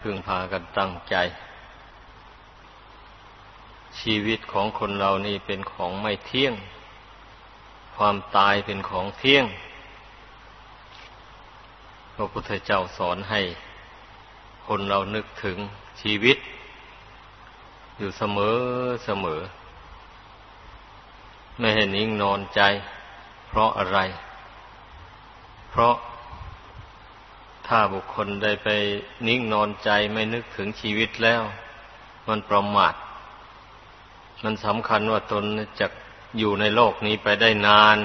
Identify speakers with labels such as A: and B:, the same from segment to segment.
A: พึงพากันตั้งใจ ชีวิตของคนเรานี่เป็นของไม่เที่ยง ความตายเป็นของเที่ยง พระพุทธเจ้าสอนให้ คนเรานึกถึงชีวิต อยู่เสมอเสมอ ไม่ให้นิ่งนอนใจ เพราะอะไร เพราะ ถ้าบุคคลได้ไปนิ่งนอนใจไม่นึกถึงชีวิตแล้ว มันประมาท มันสำคัญว่าตนจะอยู่ในโลกนี้ไปได้นาน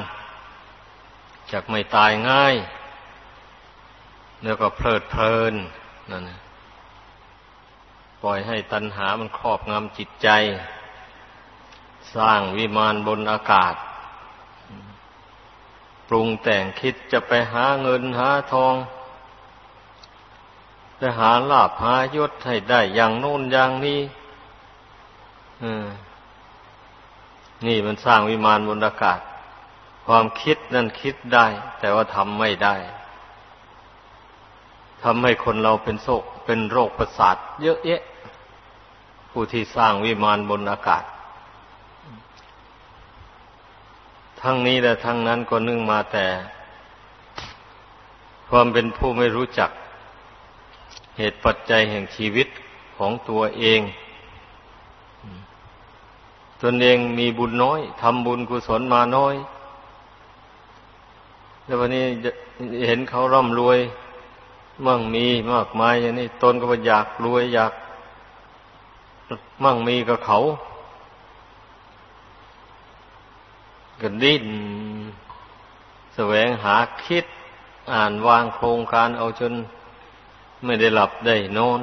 A: จะไม่ตายง่าย แล้วก็เพลิดเพลินนั่นปล่อยให้ตัณหามันครอบงำจิตใจ สร้างวิมานบนอากาศ ปรุงแต่งคิดจะไปหาเงินหาทอง จะหาลาภหายศให้ได้อย่างโน้นอย่างนี้นี่มันสร้างวิมานบนอากาศ ความคิดนั่นคิดได้ แต่ว่าทำไม่ได้ทำให้คนเราเป็นโศกเป็นโรคประสาท เยอะแยะ ผู้ที่สร้างวิมานบนอากาศ ทั้งนี้และทั้งนั้นก็นึ่งมาแต่ ความเป็นผู้ไม่รู้จัก เหตุปัจจัยแห่งชีวิตของตัวเอง ตนเองมีบุญน้อยทำบุญกุศลมาน้อย แล้ววันนี้เห็นเขาร่ำรวยมั่งมีมากมายอย่างนี้ตนก็อยากรวยอยาก มั่งมีกับเขาก็ดิ้นแสวงหาคิดอ่านวางโครงการเอาจน ไม่ได้หลับได้นอน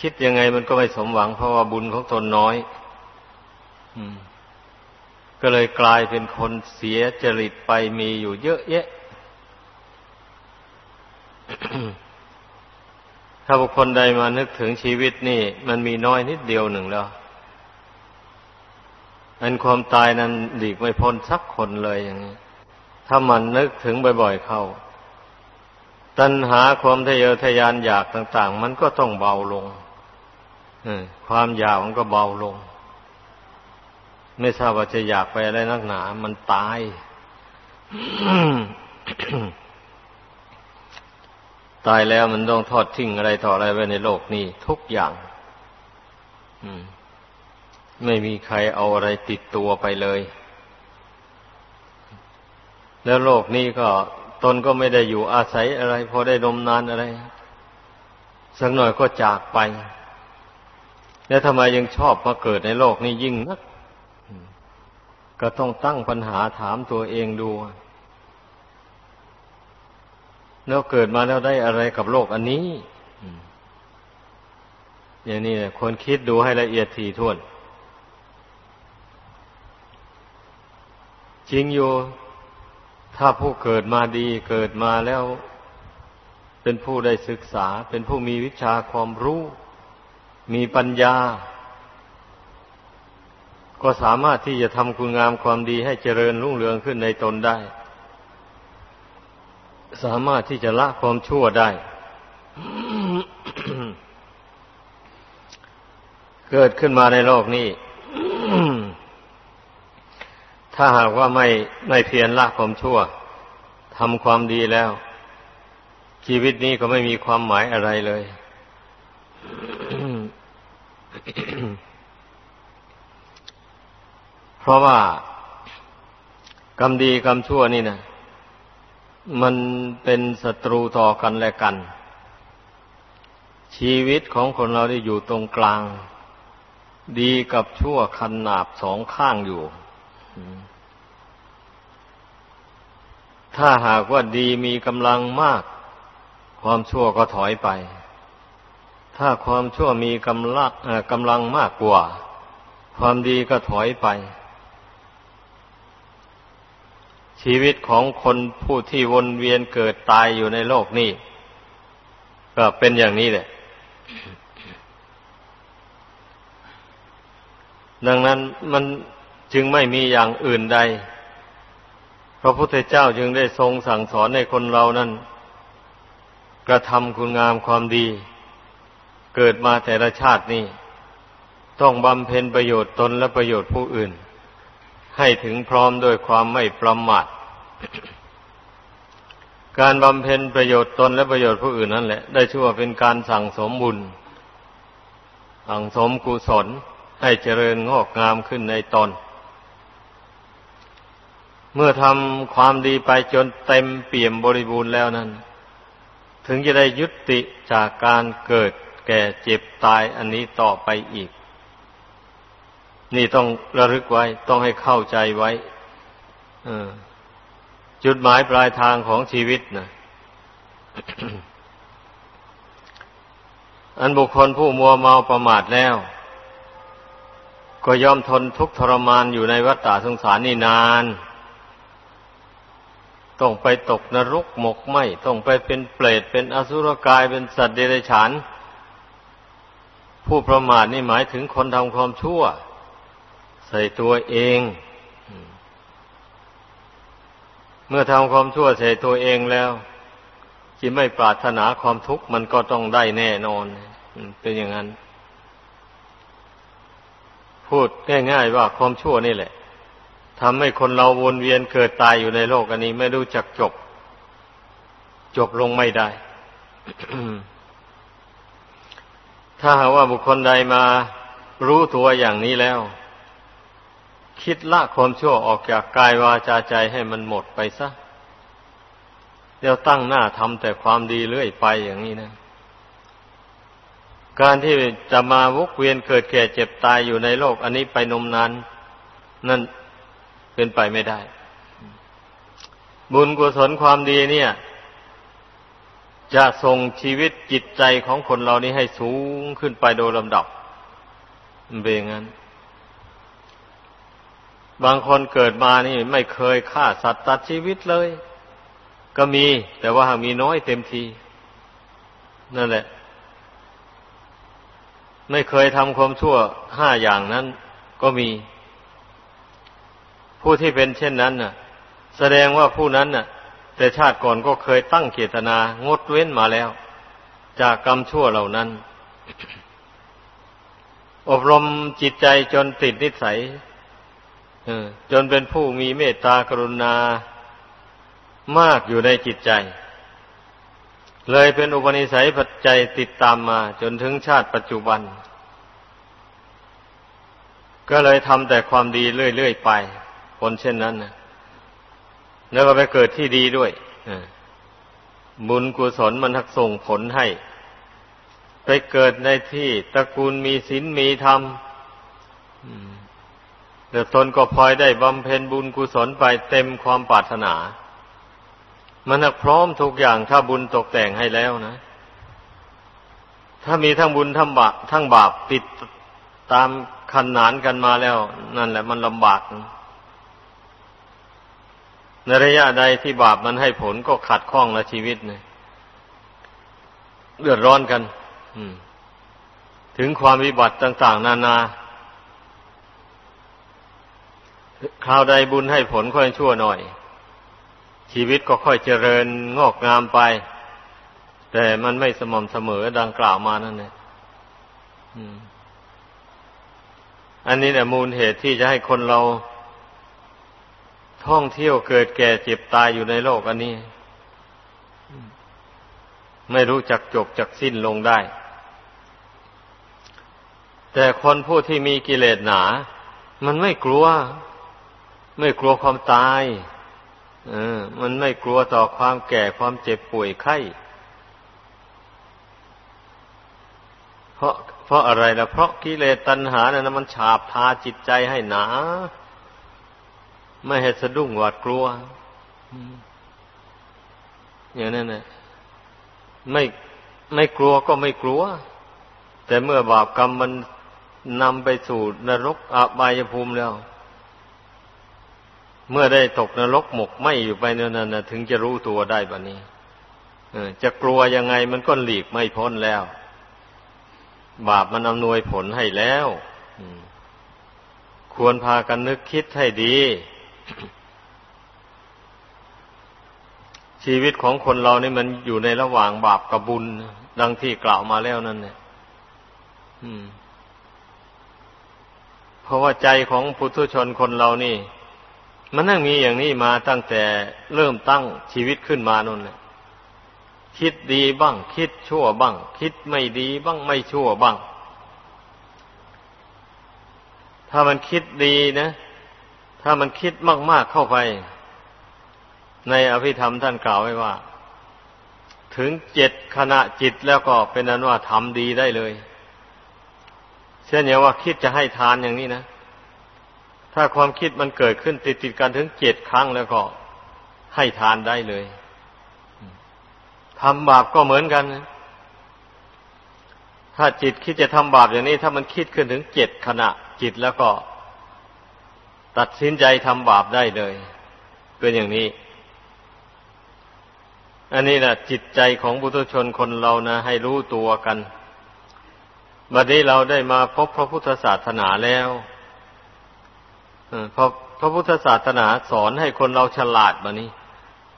A: คิดยังไงมันก็ไม่สมหวังเพราะว่าบุญของตนน้อยก็เลยกลายเป็นคนเสียจริตไปมีอยู่เยอะแยะ ถ้าบุคคลใดมานึกถึงชีวิตนี่ มันมีน้อยนิดเดียวหนึ่งแล้วอันความตายนั้นหลีกไม่พ้นสักคนเลยอย่างนี้ ถ้ามันนึกถึงบ่อย ๆ เข้า ตัณหาความทะเยอทะยานอยากต่าง ๆ มันก็ต้องเบาลงความอยากมันก็เบาลง ไม่ทราบว่าจะอยากไปอะไรนักหนา มันตาย ตายแล้วมันต้องทอดทิ้งอะไรต่ออะไรไว้ในโลกนี้ ทุกอย่างไม่มีใครเอาอะไรติดตัวไปเลย แล้วโลกนี้ก็ ตนก็ไม่ได้อยู่อาศัยอะไร พอได้ดมนานอะไร สักหน่อยก็จากไป แล้วทำไมยังชอบมาเกิดในโลกนี้ยิ่งนัก ก็ต้องตั้งปัญหาถามตัวเองดู แล้วเกิดมาแล้วได้อะไรกับโลกอันนี้อย่างนี้คนคิดดูให้ละเอียดถี่ถ้วน จริงอยู่ ถ้าผู้เกิดมาดีเกิดมาแล้ว เป็นผู้ได้ศึกษา เป็นผู้มีวิชาความรู้ มีปัญญา ก็สามารถที่จะทำคุณงามความดีให้เจริญรุ่งเรืองขึ้นในตนได้ สามารถที่จะละความชั่วได้เกิดขึ้นมาในโลกนี้ ถ้าหากว่าไม่ไม่เพียรละความชั่วทำความดีแล้ว ชีวิตนี้ก็ไม่มีความหมายอะไรเลยเพราะว่ากรรมดีกรรมชั่วนี่นะมันเป็นศัตรูต่อกันและกัน ชีวิตของคนเราได้อยู่ตรงกลาง ดีกับชั่วคันหนาบสองข้างอยู่ ถ้าหากว่าดีมีกำลังมาก ความชั่วก็ถอยไป ถ้าความชั่วมีกำลังกำลังมากกว่า ความดีก็ถอยไป ชีวิตของคนผู้ที่วนเวียนเกิดตายอยู่ในโลกนี้ ก็เป็นอย่างนี้แหละ ดังนั้นมัน จึงไม่มีอย่างอื่นใด พระพุทธเจ้าจึงได้ทรงสั่งสอนให้คนเรานั้น กระทำคุณงามความดี เกิดมาแต่ละชาตินี่ต้องบำเพ็ญประโยชน์ตนและประโยชน์ผู้อื่น ให้ถึงพร้อมโดยความไม่ประมาทการบำเพ็ญประโยชน์ตนและประโยชน์ผู้อื่นนั่นแหละ ได้ชื่อว่าเป็นการสั่งสมบุญ สั่งสมกุศลให้เจริญงอกงามขึ้นในตน เมื่อทำความดีไปจนเต็มเปี่ยมบริบูรณ์แล้วนั้น ถึงจะได้ยุติจากการเกิดแก่เจ็บตายอันนี้ต่อไปอีก นี่ต้องระลึกไว้ต้องให้เข้าใจไว้จุดหมายปลายทางของชีวิตนะอันบุคคลผู้มัวเมาประมาทแล้ว ก็ย่อมทนทุกข์ทรมานอยู่ในวัฏฏะสงสารนี่นาน ต้องไปตกนรกหมกไหมต้องไปเป็นเปรตเป็นอสุรกายเป็นสัตว์เดรัจฉาน ผู้ประมาทนี่หมายถึงคนทำความชั่ว ใส่ตัวเอง เมื่อทำความชั่วใส่ตัวเองแล้วที่ไม่ปรารถนาความทุกข์มันก็ต้องได้แน่นอนเป็นอย่างนั้น พูดง่ายๆว่าความชั่วนี่แหละ ทำให้คนเราวนเวียนเกิดตายอยู่ในโลกอันนี้ไม่รู้จักจบ จบลงไม่ได้ ถ้าหากว่าบุคคลใดมารู้ตัวอย่างนี้แล้ว คิดละความชั่วออกจากกายวาจาใจให้มันหมดไปซะเดี๋ยวตั้งหน้าทำแต่ความดีเรื่อยไปอย่างนี้นะการที่จะมาวกเวียนเกิดแก่เจ็บตายอยู่ในโลก อันนี้ไปนมนานนั่น เป็นไปไม่ได้ บุญกุศลความดีเนี่ย จะส่งชีวิตจิตใจของคนเรานี้ให้สูงขึ้นไปโดยลำดับเป็นอย่างนั้น บางคนเกิดมานี่ไม่เคยฆ่าสัตว์ตัดชีวิตเลย ก็มี แต่ว่ามีน้อยเต็มที นั่นแหละ ไม่เคยทำความชั่วห้าอย่างนั้นก็มี ผู้ที่เป็นเช่นนั้นน่ะ แสดงว่าผู้นั้นน่ะ แต่ชาติก่อนก็เคยตั้งเจตนางดเว้นมาแล้ว จากกรรมชั่วเหล่านั้น อบรมจิตใจจนติดนิสัยจนเป็นผู้มีเมตตากรุณามากอยู่ในจิตใจ เลยเป็นอุปนิสัยปัจจัยติดตามมา จนถึงชาติปัจจุบัน ก็เลยทำแต่ความดีเรื่อยๆไป คนเช่นนั้นนะแล้วก็ไปเกิดที่ดีด้วยบุญกุศลมันทักส่งผลให้ ไปเกิดในที่ตระกูลมีศีลมีธรรมแต่ตนก็พลอยได้บำเพ็ญบุญกุศลไปเต็มความปรารถนา มันพร้อมทุกอย่างถ้าบุญตกแต่งให้แล้วนะ ถ้ามีทั้งบุญทั้งบาปทั้งบาปติดตามขันนานกันมาแล้ว นั่นแหละมันลำบาก ในระยะใดที่บาปมันให้ผลก็ขัดข้องละชีวิตเนี่ยเดือดร้อนกันถึงความวิบัติต่าง ๆ นานาคราวใดบุญให้ผลค่อยชั่วหน่อย ชีวิตก็ค่อยเจริญงอกงามไป แต่มันไม่สม่ำเสมอดังกล่าวมานั่นเองอันนี้แหละมูลเหตุที่จะให้คนเรา ท่องเที่ยวเกิดแก่เจ็บตายอยู่ในโลกอันนี้ ไม่รู้จักจบจักสิ้นลงได้ แต่คนผู้ที่มีกิเลสหนา มันไม่กลัว ไม่กลัวความตายเออมันไม่กลัวต่อความแก่ความเจ็บป่วยไข้เพราะเพราะอะไรล่ะ เพราะกิเลสตัณหาเนะ่ะมันฉาบทาจิตใจให้หนา ไม่ให้สะดุ้งหวาดกลัวอย่างนั้นนะไม่ไม่กลัวก็ไม่กลัว แต่เมื่อบาปกรรมมันนำไปสู่นรกอบายภูมิแล้ว เมื่อได้ตกนรกหมกไหมอยู่ไปนั่นนะถึงจะรู้ตัวได้บัดนี้จะกลัวยังไงมันก็หลีกไม่พ้นแล้ว บาปมันอำนวยผลให้แล้วควรพากันนึกคิดให้ดี ชีวิตของคนเรานี่มันอยู่ในระหว่างบาปกับบุญ ดังที่กล่าวมาแล้วนั่นเนี่ยเพราะว่าใจของพุทุชนคนเรานี่ มันนั่งมีอย่างนี้มาตั้งแต่เริ่มตั้งชีวิตขึ้นมานั่นแหละคิดดีบ้าง คิดชั่วบ้าง คิดไม่ดีบ้างไม่ชั่วบ้าง ถ้ามันคิดดีนะ ถ้ามันคิดมาก ๆเข้าไป ในอภิธรรมท่านกล่าวไว้ว่า ถึงเจ็ดขณะจิตแล้วก็เป็นนั้นว่าทำดีได้เลย เช่นอย่างว่าคิดจะให้ทานอย่างนี้นะ ถ้าความคิดมันเกิดขึ้นติดติดกันถึงเจ็ดครั้งแล้วก็ให้ทานได้เลยทำบาปก็เหมือนกันถ้าจิตคิดจะทำบาปอย่างนี้ ถ้ามันคิดขึ้นถึงเจ็ดขณะจิตแล้วก็ ตัดสินใจทำบาปได้เลย เป็นอย่างนี้ อันนี้นะจิตใจของบุตุชนคนเรานะ ให้รู้ตัวกันบัดนี้เราได้มาพบพระพุทธศาสนาแล้วพระพระพุทธศาสนาสอนให้คนเราฉลาดบัดนี้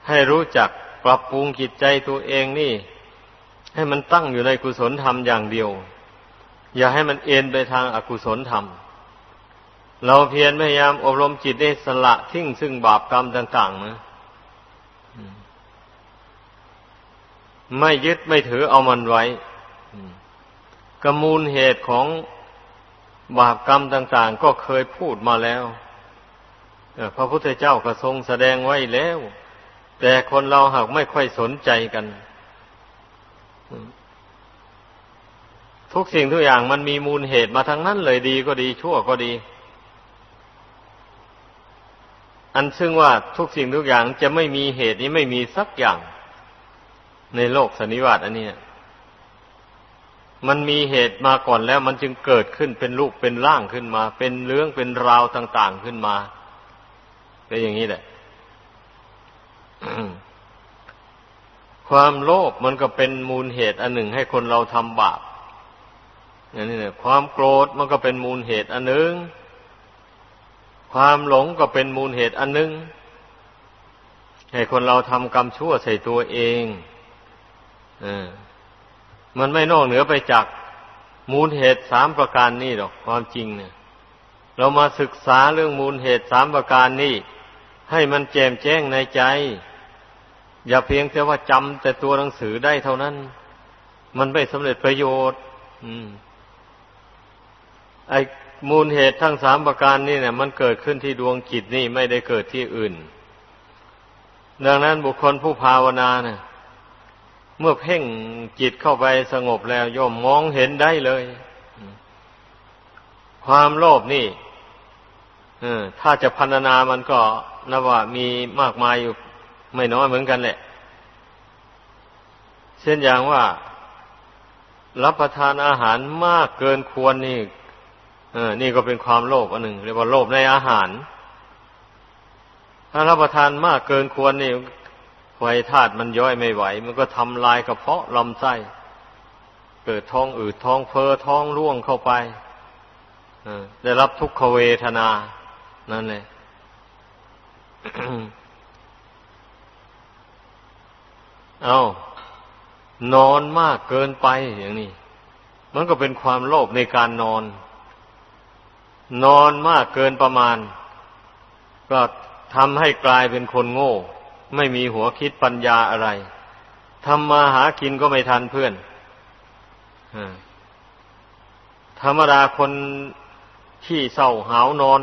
A: ให้รู้จักปรับปรุงจิตใจตัวเองนี่ ให้มันตั้งอยู่ในกุศลธรรมอย่างเดียว อย่าให้มันเอ็นไปทางอากุศลธรรม เราเพียรพยายามอบรมจิตได้สละทิ้งซึ่งบาปกรรมต่างๆนะไม่ยึดไม่ถือเอามันไว้กมูลเหตุของบาปกรรมต่าง ๆ ก็เคยพูดมาแล้วพระพุทธเจ้าก็ทรงแสดงไว้แล้ว แต่คนเราหากไม่ค่อยสนใจกัน ทุกสิ่งทุกอย่างมันมีมูลเหตุมาทั้งนั้นเลยดีก็ดีชั่วก็ดี อันซึ่งว่าทุกสิ่งทุกอย่างจะไม่มีเหตุนี้ไม่มีสักอย่าง ในโลกสันนิวาตอันนี้มันมีเหตุมาก่อนแล้ว มันจึงเกิดขึ้นเป็นลูกเป็นร่างขึ้นมา เป็นเรื่องเป็นราวต่างๆขึ้นมาเป็นอย่างนี้แหละความโลภมันก็เป็นมูลเหตุอันหนึ่งให้คนเราทำบาปอย่างนี้เนี่ยความโกรธมันก็เป็นมูลเหตุอันหนึ่ง ความหลงก็เป็นมูลเหตุอันหนึ่งให้คนเราทำกรรมชั่วใส่ตัวเองอมันไม่นอกเหนือไปจากมูลเหตุสามประการนี่หรอกความจริงเนี่ย เรามาศึกษาเรื่องมูลเหตุสามประการนี่ให้มันแจ่มแจ้งในใจ อย่าเพียงแต่ว่าจำแต่ตัวหนังสือได้เท่านั้น มันไม่สำเร็จประโยชน์ อืมไอ มูลเหตุทั้งสามประการนี่เนี่ย มันเกิดขึ้นที่ดวงจิตนี่ไม่ได้เกิดที่อื่น ดังนั้นบุคคลผู้ภาวนาเนี่ย เมื่อเพ่งจิตเข้าไปสงบแล้วย่อมมองเห็นได้เลย ความโลภนี่ถ้าจะพันนามันก็นับว่ามีมากมายอยู่ ไม่น้อยเหมือนกันแหละ เช่นอย่างว่า รับประทานอาหารมากเกินควรนี่ นี่ก็เป็นความโลภอันหนึ่งเรียกว่าโลภในอาหาร ถ้ารับประทานมากเกินควรนี่ไฟธาตุมันย่อยไม่ไหว มันก็ทำลายกระเพาะลำไส้เกิดท้องอืดท้องเฟอ้อท้องร่วงเข้าไปได้รับทุกขเวทนา นั่นเลยเอานอนมากเกินไปอย่างนี้ มันก็เป็นความโลภในการนอน นอนมากเกินประมาณ ก็ทำให้กลายเป็นคนโง่ ไม่มีหัวคิดปัญญาอะไรทำมาหากินก็ไม่ทันเพื่อนธรรมดาคนที่เศร้าหาวนอน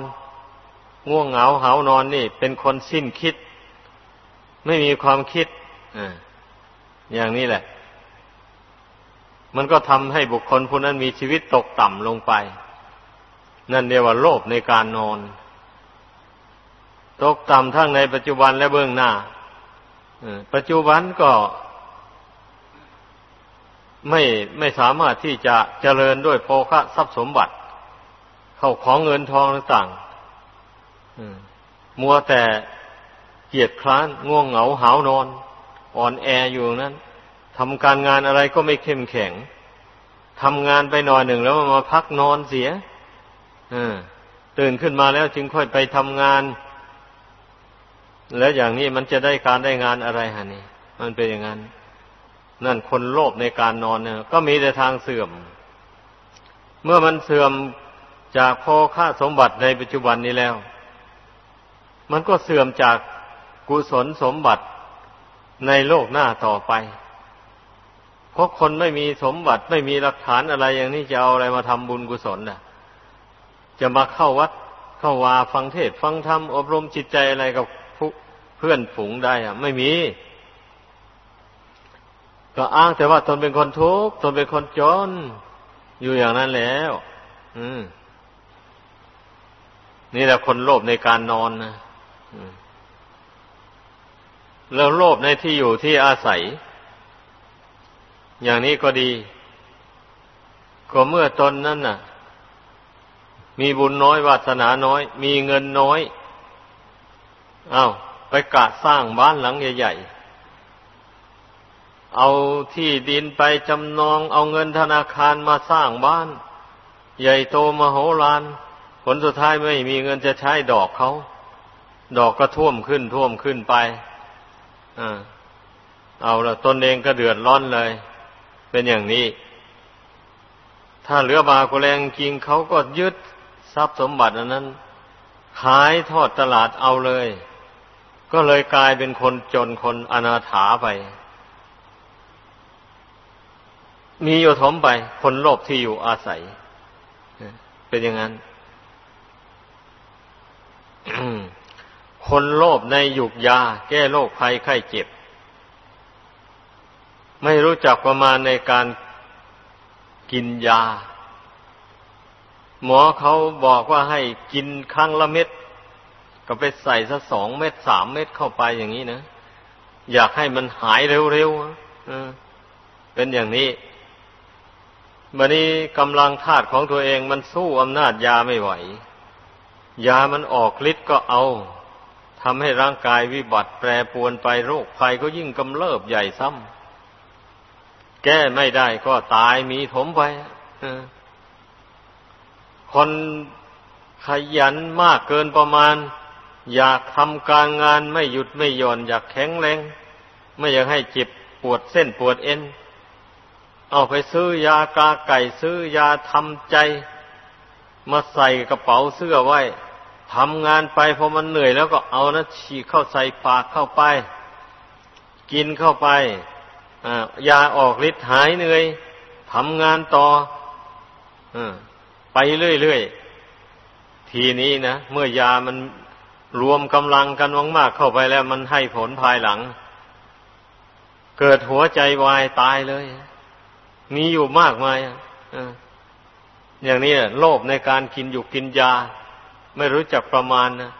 A: ง่วงเหงาหาวนอนนี่ เป็นคนสิ้นคิด ไม่มีความคิดอ่าอย่างนี้แหละ มันก็ทำให้บุคคลผู้นั้นมีชีวิตตกต่ำลงไป นั่นเรียกว่าโลภในการนอน ตกต่ำทั้งในปัจจุบันและเบื้องหน้าปัจจุบันก็ไม่ไม่สามารถที่จะเจริญด้วยโภคะทรัพย์สมบัติ เข้าของเงินทองต่างมัวแต่เกียดคร้านง่วงเหงาหาวนอน อ่อนแออยู่นั้นทำการงานอะไรก็ไม่เข้มแข็งทำงานไปหน่อยหนึ่งแล้วมาพักนอนเสีย ตื่นขึ้นมาแล้วจึงค่อยไปทำงาน แล้วอย่างนี้มันจะได้การได้งานอะไรฮะนี่ มันเป็นอย่างนั้น นั่นคนโลภในการนอนเนี่ยก็มีแต่ทางเสื่อม เมื่อมันเสื่อมจากโภค่าสมบัติในปัจจุบันนี้แล้ว มันก็เสื่อมจากกุศลสมบัติในโลกหน้าต่อไป เพราะคนไม่มีสมบัติไม่มีหลักฐานอะไรอย่างนี้จะเอาอะไรมาทำบุญกุศลน่ะ จะมาเข้าวัดเข้าวาฟังเทศฟังธรรมอบรมจิตใจอะไรกับเพื่อนฝูงได้อะไม่มี ก็อ้างแต่ว่าตนเป็นคนทุกข์ตนเป็นคนจน อยู่อย่างนั้นแล้ว อืม นี่แหละคนโลภในการนอนนะแล้วโลภในที่อยู่ที่อาศัย อย่างนี้ก็ดีก็เมื่อตนนั้นน่ะ มีบุญน้อยวาสนาน้อย มีเงินน้อยอา้าวไปกะสร้างบ้านหลังใหญ่ๆ เอาที่ดินไปจำนอง เอาเงินธนาคารมาสร้างบ้าน ใหญ่โตมโหฬารผลสุดท้ายไม่มีเงินจะใช้ดอกเขา ดอกก็ท่วมขึ้นท่วมขึ้นไปอ่าเอาละตนเองก็เดือดร้อนเลย เป็นอย่างนี้ ถ้าเหลือบากุแรงจริงเขาก็ยึด ทรัพย์สมบัติอันนั้น ขายทอดตลาดเอาเลย ก็เลยกลายเป็นคนจนคนอนาถาไป มีอยู่ถมไป คนโลภที่อยู่อาศัย เป็นอย่างนั้น คนโลภในหยุกยา แก้โรคภัยไข้เจ็บ ไม่รู้จักประมาณในการกินยา หมอเขาบอกว่าให้กินครั้งละเม็ด ก็ไปใส่สักสองเม็ดสามเม็ดเข้าไปอย่างนี้นะอยากให้มันหายเร็วๆเป็นอย่างนี้บันนี้กำลังธาตุของตัวเองมันสู้อำนาจยาไม่ไหว ยามันออกฤทธิ์ก็เอาทำให้ร่างกายวิบัติแปรปวนไปโรคภัยก็ยิ่งกำเริบใหญ่ซ้ำแก้ไม่ได้ก็ตายมีถมไป คนขยันมากเกินประมาณ อยากทำการงานไม่หยุดไม่หย่อน อยากแข็งแรง ไม่อยากให้เจ็บปวดเส้นปวดเอ็น เอาไปซื้อยากาไก่ซื้อยาทำใจ มาใส่กระเป๋าเสื้อไว้ทำงานไปพอมันเหนื่อยแล้วก็เอานะฉีกเข้าใส่ปากเข้าไป กินเข้าไปยาออกฤทธิ์หายเหนื่อยทำงานต่ออ ไปเรื่อยๆ ทีนี้นะเมื่อยามันรวมกำลังกันมากๆเข้าไปแล้วมันให้ผลภายหลัง เกิดหัวใจวายตายเลย มีอยู่มากมายอย่างนี้โลภในการกินอยู่กินยา ไม่รู้จักประมาณนะ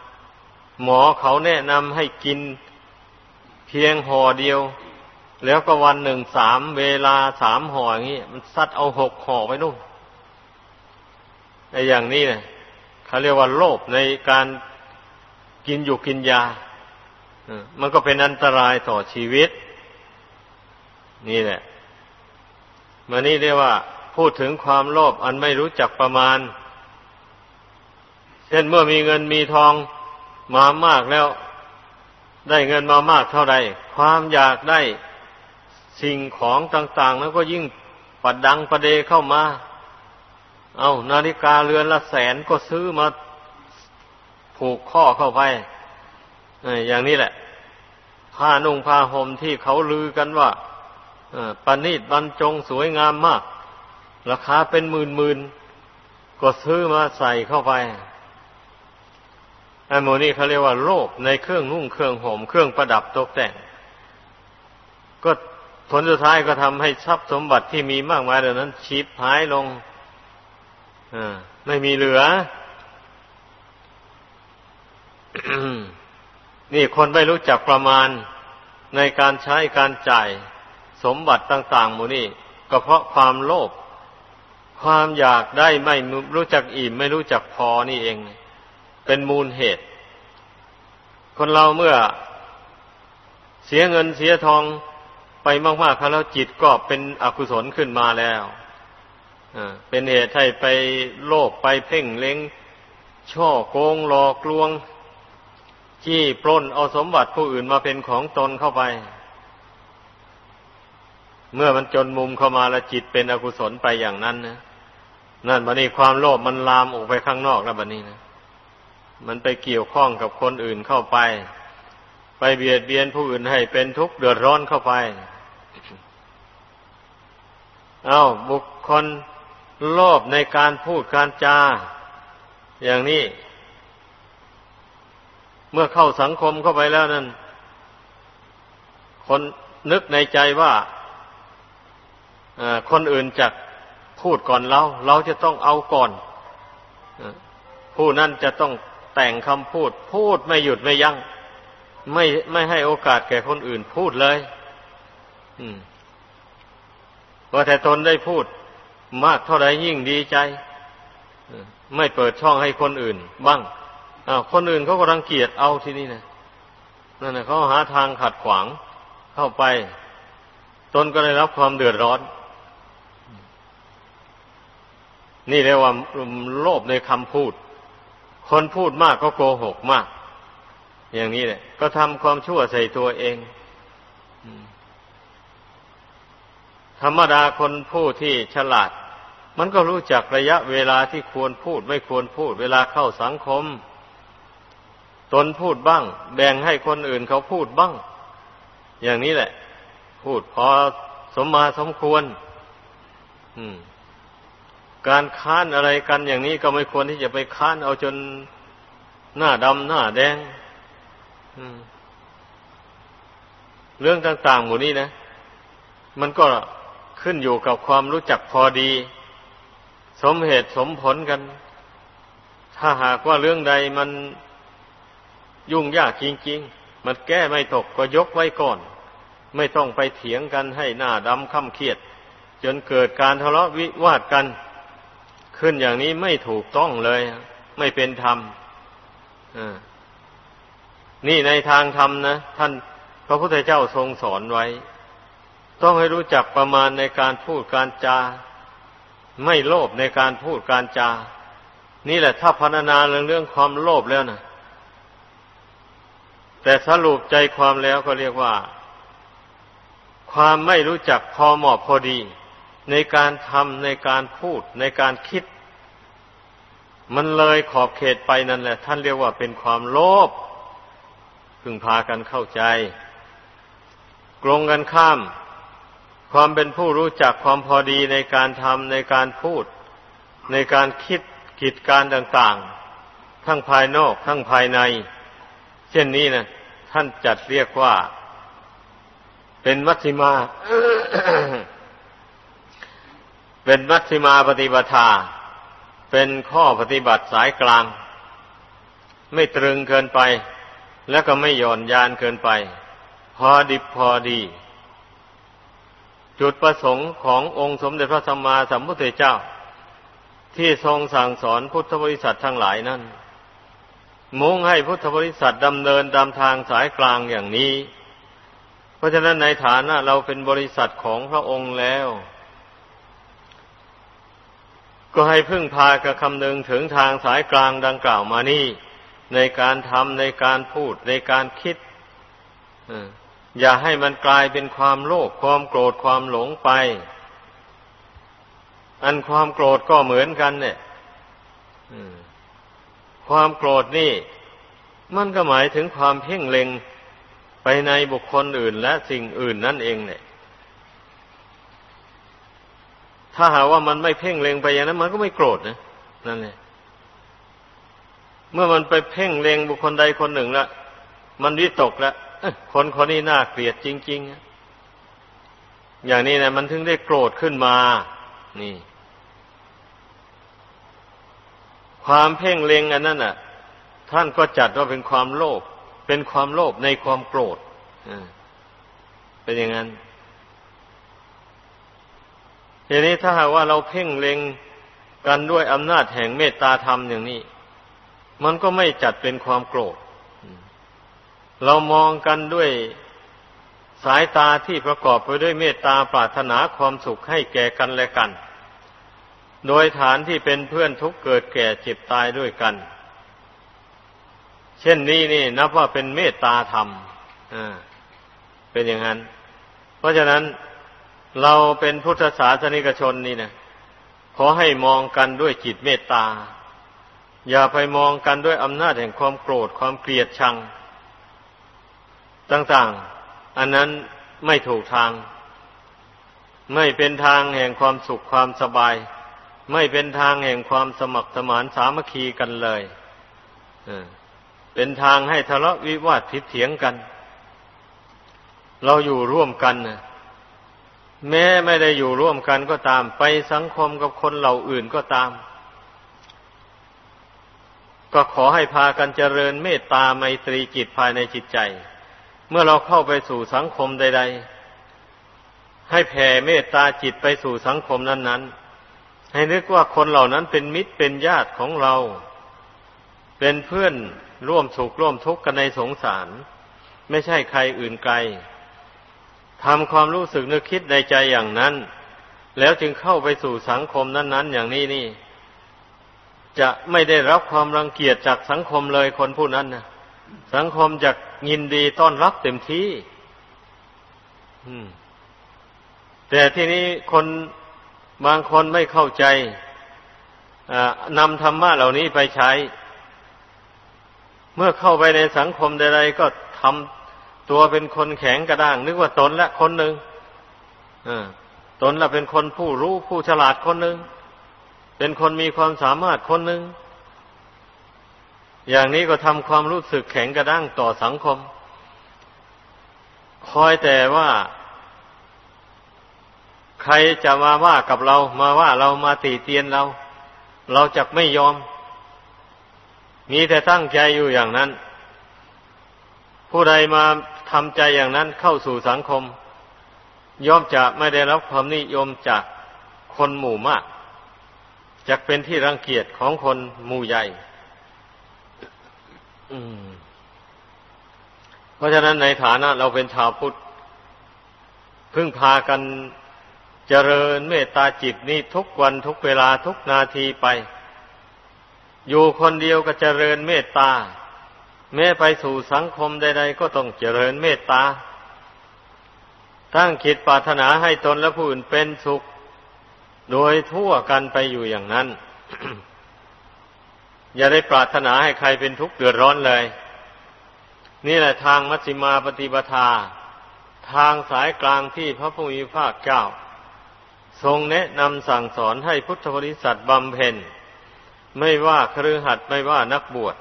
A: หมอเขาแนะนำให้กินเพียงห่อเดียว แล้วก็วันหนึ่งสามเวลาสามห่ออย่างนี้มันซัดเอาหกห่อไปนู่น ไอ้อย่างนี้เนี่ยเขาเรียกว่าโลภในการกินอยู่กินยามันก็เป็นอันตรายต่อชีวิต นี่แหละมานี่เรียกว่า พูดถึงความโลภอันไม่รู้จักประมาณ เช่นเมื่อมีเงินมีทองมามากแล้ว ได้เงินมามากเท่าใดความอยากได้สิ่งของต่างๆนั้นก็ยิ่งปัดดังประเดเข้ามา เอานาฬิกาเรือนละแสนก็ซื้อมาผูกข้อเข้าไปอย่างนี้แหละ ผ้านุ่งผ้าห่มที่เขาลือกันว่าปณิดบรรจงสวยงามมาก ราคาเป็นหมื่นหมื่นก็ซื้อมาใส่เข้าไปไอันโมนี่เขาเรียกว่าโลภในเครื่องนุ่งเครื่องห่มเครื่องประดับตกแต่ง ก็ผลสุดท้ายก็ทำให้ทรัพย์สมบัติที่มีมากมายเหล่านั้นชีพหายลง ไม่มีเหลือ นี่คนไม่รู้จักประมาณในการใช้การจ่ายสมบัติต่างๆหมูนี่ก็เพราะความโลภความอยากได้ไม่รู้จักอิ่ม ไม่รู้จักพอนี่เอง เป็นมูลเหตุ คนเราเมื่อเสียเงินเสียทองไปมากๆแล้วจิตก็เป็นอกุศลขึ้นมาแล้ว เป็นเหตุให้ไปโลภไปเพ่งเล็ง ช่อโกงหลอกลวง จี้ปล้นเอาสมบัติผู้อื่นมาเป็นของตนเข้าไป เมื่อมันจนมุมเข้ามาแล้วจิตเป็นอกุศลไปอย่างนั้นนะนั่นบันนี้ความโลภมันลามออกไปข้างนอกแล้วบันนี้นะมันไปเกี่ยวข้องกับคนอื่นเข้าไป ไปเบียดเบียนผู้อื่นให้เป็นทุกข์เดือดร้อนเข้าไป เอาบุคคล โลภในการพูดการจา อย่างนี้ เมื่อเข้าสังคมเข้าไปแล้วนั่นคนนึกในใจว่าคนอื่นจะพูดก่อนเรา เราจะต้องเอาก่อนผู้นั้นจะต้องแต่งคำพูด พูดไม่หยุดไม่ยัง้งไม่ไม่ให้โอกาสแก่คนอื่นพูดเลย อืมว่าแต่ตนได้พูด มากเท่าไรยิ่งดีใจ ไม่เปิดช่องให้คนอื่น บ้างคนอื่นเขาก็รังเกียจเอาที่นี่นะนั่นนะเขาหาทางขัดขวางเข้าไป ตนก็ได้รับความเดือดร้อน นี่เรียกว่าโลภในคำพูด คนพูดมากก็โกหกมาก อย่างนี้แหละก็ทำความชั่วใส่ตัวเอง ธรรมดาคนผู้ที่ฉลาด มันก็รู้จักระยะเวลาที่ควรพูดไม่ควรพูด เวลาเข้าสังคม ตนพูดบ้าง แบ่งให้คนอื่นเขาพูดบ้าง อย่างนี้แหละ พูดพอสมมาสมควรการค้านอะไรกันอย่างนี้ก็ไม่ควรที่จะไปค้านเอาจนหน้าดำหน้าแดงเรื่องต่างๆหมู่นี้นะ มันก็ ขึ้นอยู่กับความรู้จักพอดี สมเหตุสมผลกัน ถ้าหากว่าเรื่องใดมันยุ่งยากจริงๆ มันแก้ไม่ตกก็ยกไว้ก่อน ไม่ต้องไปเถียงกันให้หน้าดำข้าเครียด จนเกิดการทะเลาะวิวาทกัน ขึ้นอย่างนี้ไม่ถูกต้องเลย ไม่เป็นธรรมนี่ในทางธรรมนะ ท่านพระพุทธเจ้าทรงสอนไว้ ต้องให้รู้จักประมาณในการพูดการจา ไม่โลภในการพูดการจา นี่แหละถ้าพัฒนาเรื่องเรื่องความโลภแล้วนะแต่สรุปใจความแล้วก็เรียกว่า ความไม่รู้จักพอเหมาะพอดี ในการทำในการพูดในการคิด มันเลยขอบเขตไปนั่นแหละ ท่านเรียกว่าเป็นความโลภพึงพากันเข้าใจกรงกันข้าม ความเป็นผู้รู้จักความพอดีในการทำในการพูด ในการคิดกิจการต่างๆ ทั้งภายนอกทั้งภายใน เช่นนี้นะท่านจัดเรียกว่า เป็นมัชฌิมา เป็นมัชฌิมาปฏิบัติาเป็นข้อปฏิบัติสายกลาง ไม่ตรึงเกินไป แล้วก็ไม่หย่อนยานเกินไป พอดิบพอดี จุดประสงค์ขององค์สมเด็จพระสัมมาสัมพุทธเจ้า ที่ทรงสั่งสอนพุทธบริษัททั้งหลายนั้น มุ่งให้พุทธบริษัทดำเนินตามทางสายกลางอย่างนี้ เพราะฉะนั้นในฐานะเราเป็นบริษัทของพระองค์แล้ว ก็ให้พึ่งพากระคำนึงถึงทางสายกลางดังกล่าวมานี่ ในการทำในการพูดในการคิด อย่าให้มันกลายเป็นความโลภความโกรธความหลงไป อันความโกรธก็เหมือนกัน เนี่ยความโกรธนี่ มันก็หมายถึงความเพ่งเล็งไปในบุคคลอื่นและสิ่งอื่นนั่นเองเนี่ย ถ้าหาว่ามันไม่เพ่งเล็งไปอย่างนั้น มันก็ไม่โกรธนะนั่นแหละเมื่อมันไปเพ่งเล็งบุคคลใดคนหนึ่งละมันวิตกแล้ว คนคนนี้น่าเกลียดจริง ๆ อย่างนี้นะมันถึงได้โกรธขึ้นมา นี่ ความเพ่งเล็งอันนั้นอะ ท่านก็จัดว่าเป็นความโลภเป็นความโลภในความโกรธเป็นอย่างนั้นทีนี้ถ้าหากว่าเราเพ่งเล็งกันด้วยอำนาจแห่งเมตตาธรรมอย่างนี้ มันก็ไม่จัดเป็นความโกรธ เรามองกันด้วยสายตาที่ประกอบไปด้วยเมตตาปรารถนาความสุขให้แก่กันและกัน โดยฐานที่เป็นเพื่อนทุกเกิดแก่เจ็บตายด้วยกัน เช่นนี้นี่นับว่าเป็นเมตตาธรรมเป็นอย่างนั้น เพราะฉะนั้นเราเป็นพุทธศาสนิกชนนี่นะขอให้มองกันด้วยจิตเมตตา อย่าไปมองกันด้วยอำนาจแห่งความโกรธความเกลียดชัง ต่างๆ อันนั้นไม่ถูกทาง ไม่เป็นทางแห่งความสุขความสบาย ไม่เป็นทางแห่งความสมัครสมานสามัคคีกันเลยเป็นทางให้ทะเลาะวิวาททิเถียงกัน เราอยู่ร่วมกันนะแม้ไม่ได้อยู่ร่วมกันก็ตาม ไปสังคมกับคนเหล่าอื่นก็ตาม ก็ขอให้พากันเจริญเมตตาไมตรีจิตภายในจิตใจ เมื่อเราเข้าไปสู่สังคมใด ๆ ให้แผ่เมตตาจิตไปสู่สังคมนั้น ๆ ให้นึกว่าคนเหล่านั้นเป็นมิตรเป็นญาติของเรา เป็นเพื่อนร่วมสุขร่วมทุกข์กันในสงสาร ไม่ใช่ใครอื่นไกลทำความรู้สึกนึกคิดในใจอย่างนั้น แล้วจึงเข้าไปสู่สังคมนั้น ๆ อย่างนี้นี่ จะไม่ได้รับความรังเกียจจากสังคมเลยคนผู้นั้นนะ สังคมจะยินดีต้อนรับเต็มที่แต่ที่นี้คนบางคนไม่เข้าใจนำธรรมะเหล่านี้ไปใช้ เมื่อเข้าไปในสังคมใดๆก็ทำตัวเป็นคนแข็งกระด้าง นึกว่าตนละคนหนึ่งตนละเป็นคนผู้รู้ผู้ฉลาดคนหนึ่งเป็นคนมีความสามารถคนหนึ่ง อย่างนี้ก็ทำความรู้สึกแข็งกระด้างต่อสังคม คอยแต่ว่า ใครจะมาว่ากับเรามาว่าเรามาตีเตียนเรา เราจะไม่ยอม มีแต่ตั้งใจอยู่อย่างนั้น ผู้ใดมาทำใจอย่างนั้นเข้าสู่สังคม ย่อมจะไม่ได้รับความนิยมจากคนหมู่มากจะเป็นที่รังเกียจของคนหมู่ใหญ่ เพราะฉะนั้นในฐานะเราเป็นชาวพุทธพึ่งพากันเจริญเมตตาจิตนี่ทุกวันทุกเวลาทุกนาทีไป อยู่คนเดียวก็เจริญเมตตา แม้ไปสู่สังคมใดๆก็ต้องเจริญเมตตา ตั้งคิดปรารถนาให้ตนและผู้อื่นเป็นสุข โดยทั่วกันไปอยู่อย่างนั้น อย่าได้ปรารถนาให้ใครเป็นทุกข์เดือดร้อนเลย นี่แหละทางมัชฌิมาปฏิปทา ทางสายกลางที่พระพุทธภาคเจ้า ทรงแนะนำสั่งสอนให้พุทธบริษัทบำเพ็ญ ไม่ว่าครือหัดไม่ว่านักบวช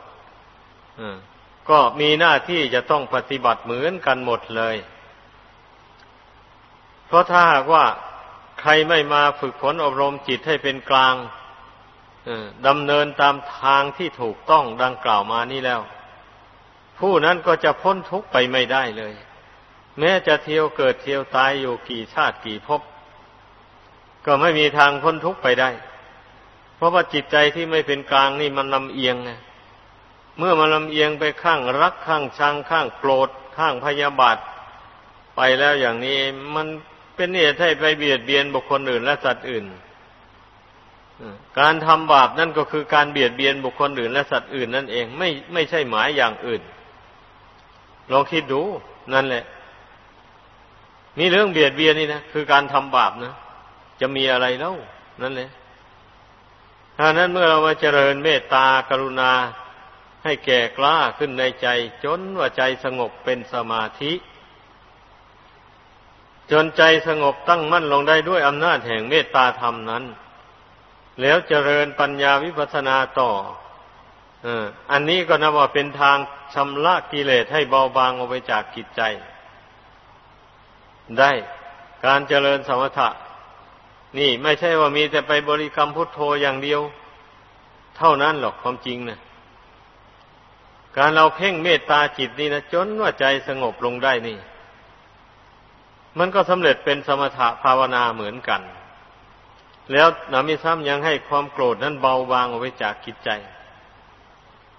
A: ก็มีหน้าที่จะต้องปฏิบัติเหมือนกันหมดเลย เพราะถ้าหากว่าใครไม่มาฝึกฝนอบรมจิตให้เป็นกลาง ดำเนินตามทางที่ถูกต้องดังกล่าวมานี้แล้ว ผู้นั้นก็จะพ้นทุกข์ไปไม่ได้เลย แม้จะเที่ยวเกิดเที่ยวตายอยู่กี่ชาติกี่ภพก็ไม่มีทางพ้นทุกข์ไปได้ เพราะว่าจิตใจที่ไม่เป็นกลางนี่มันลำเอียงไงเมื่อมันลำเอียงไปข้างรักข้างชังข้างโกรธข้างพยาบาทไปแล้วอย่างนี้มันเป็นเหตุให้ไปเบียดเบียนบุคคลอื่นและสัตว์อื่น การทำบาปนั่นก็คือการเบียดเบียนบุคคลอื่นและสัตว์อื่นนั่นเองไม่ไม่ใช่หมายอย่างอื่น ลองคิดดูนั่นแหละ นี่เรื่องเบียดเบียนนี่นะคือการทำบาปนะจะมีอะไรแล้วนั่นเลยถ้านั้นเมื่อเรามาเจริญเมตตากรุณาให้แก่กล้าขึ้นในใจ จนว่าใจสงบเป็นสมาธิ จนใจสงบตั้งมั่นลงได้ด้วยอำนาจแห่งเมตตาธรรมนั้น แล้วเจริญปัญญาวิปัสสนาต่ออันนี้ก็นับว่าเป็นทางชำระกิเลสให้เบาบางออกไปจากกิจใจ ได้การเจริญสมถะ นี่ไม่ใช่ว่ามีแต่ไปบริกรรมพุทโธอย่างเดียว เท่านั้นหรอกความจริงนะการเราเพ่งเมตตาจิตนี่นะจนว่าใจสงบลงได้นี่ มันก็สำเร็จเป็นสมถะภาวนาเหมือนกัน แล้วนามิซ้ำยังให้ความโกรธนั้นเบาบางออกไปจากจิตใจ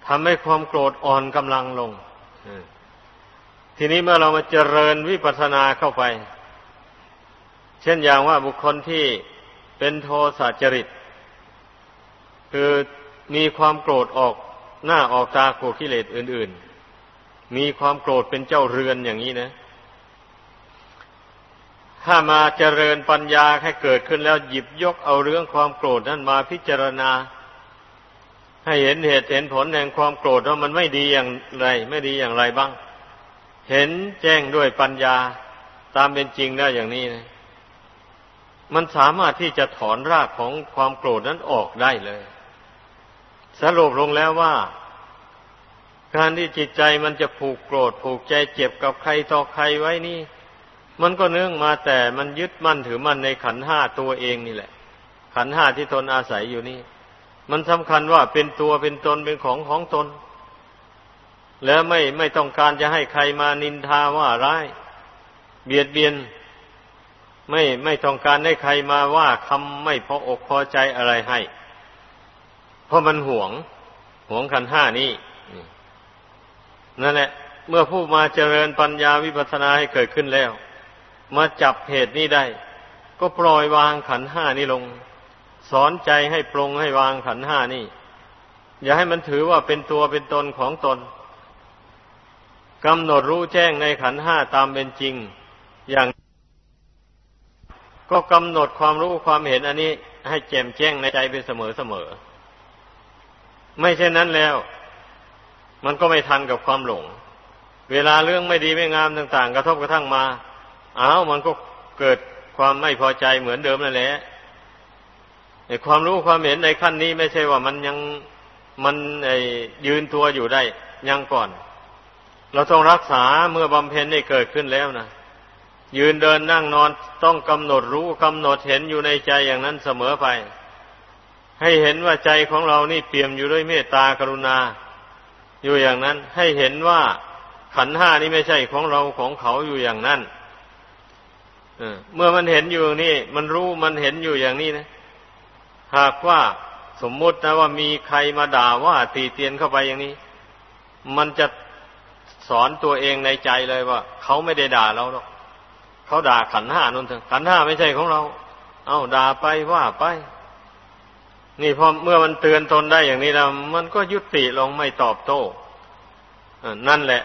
A: ทำให้ความโกรธอ่อนกำลังลงทีนี้เมื่อเรามาเจริญวิปัสสนาเข้าไป เช่นอย่างว่าบุคคลที่เป็นโทสะจริต คือมีความโกรธออกหน้าออกตาโกรธกิเลสอื่น ๆ มีความโกรธเป็นเจ้าเรือนอย่างนี้นะ ถ้ามาเจริญปัญญาให้เกิดขึ้นแล้วหยิบยกเอาเรื่องความโกรธนั้นมาพิจารณา ให้เห็นเหตุเห็นผลแห่งความโกรธว่ามันไม่ดีอย่างไร ไม่ดีอย่างไรบ้าง เห็นแจ้งด้วยปัญญาตามเป็นจริงได้อย่างนี้นะมันสามารถที่จะถอนรากของความโกรธนั้นออกได้เลย สรุปลงแล้วว่า การที่จิตใจมันจะผูกโกรธผูกใจเจ็บกับใครต่อใครไว้นี่ มันก็เนื่องมาแต่มันยึดมั่นถือมั่นในขันห้าตัวเองนี่แหละ ขันห้าที่ตนอาศัยอยู่นี่ มันสำคัญว่าเป็นตัวเป็นตนเป็นของของตน แล้วไม่ไม่ต้องการจะให้ใครมานินทาว่าร้าย เบียดเบียน ไม่ไม่ต้องการให้ใครมาว่าคำไม่พออกพอใจอะไรให้ เพราะมันหวง หวงขันห้านี้นั่นแหละ เมื่อผู้มาเจริญปัญญาวิปัสสนาให้เกิดขึ้นแล้ว มาจับเหตุนี้ได้ ก็ปล่อยวางขันห้านี้ลง สอนใจให้ปรงให้วางขันห้านี่ อย่าให้มันถือว่าเป็นตัวเป็นตนของตนกำหนดรู้แจ้งในขันห้าตามเป็นจริง อย่าง ก็กำหนดความรู้ความเห็นอันนี้ ให้แจ่มแจ้งในใจเป็นเสมอเสมอ ไม่เช่นนั้นแล้ว มันก็ไม่ทันกับความหลง เวลาเรื่องไม่ดีไม่งามต่าง ๆ กระทบกระทั่งมา อ้าวมันก็เกิดความไม่พอใจเหมือนเดิมนั่นแหละในความรู้ความเห็นในขั้นนี้ไม่ใช่ว่ามันยังมันไอ้ยืนตัวอยู่ได้ยังก่อน เราต้องรักษาเมื่อบำเพ็ญได้เกิดขึ้นแล้วนะยืนเดินนั่งนอนต้องกำหนดรู้กำหนดเห็นอยู่ในใจอย่างนั้นเสมอไป ให้เห็นว่าใจของเรานี่เปี่ยมอยู่ด้วยเมตตากรุณา อยู่อย่างนั้น ให้เห็นว่าขันห้านี้ไม่ใช่ของเราของเขาอยู่อย่างนั้น เมื่อมันเห็นอยู่นี่ มันรู้มันเห็นอยู่อย่างนี้นะ หากว่าสมมุตินะว่ามีใครมาด่าว่าตีเตียนเข้าไปอย่างนี้ มันจะสอนตัวเองในใจเลยว่าเขาไม่ได้ด่าเราหรอกเขาด่าขันห้านั่นเถอะขันห้าไม่ใช่ของเรา เอาด่าไปว่าไป นี่พอเมื่อมันเตือนตนได้อย่างนี้แล้วมันก็ยุติลงไม่ตอบโต้นั่นแหละ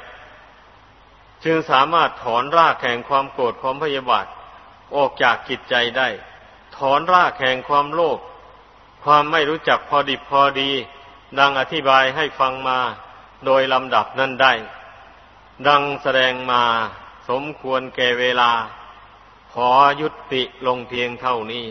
A: จึงสามารถถอนรากแห่งความโกรธความพยาบาท ออกจากกิจใจได้ ถอนรากแห่งความโลภความไม่รู้จักพอดิบพอดี ดังอธิบายให้ฟังมาโดยลำดับนั้นได้ ดังแสดงมาสมควรแก่เวลา ขอยุติลงเพียงเท่านี้